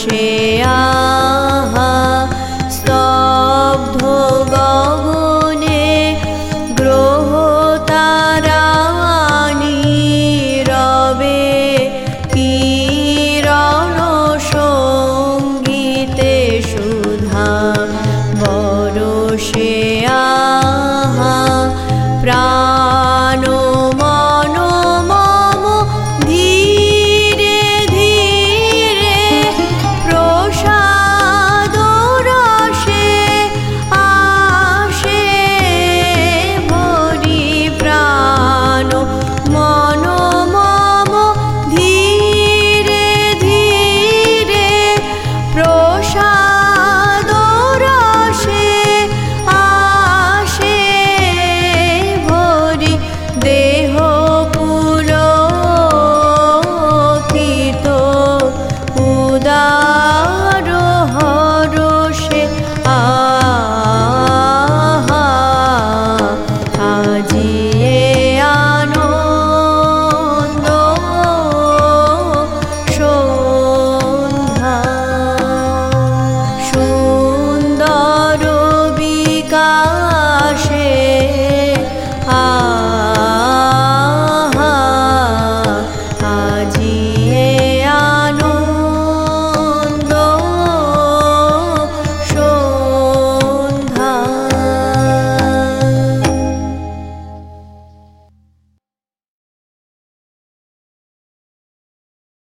Hashem.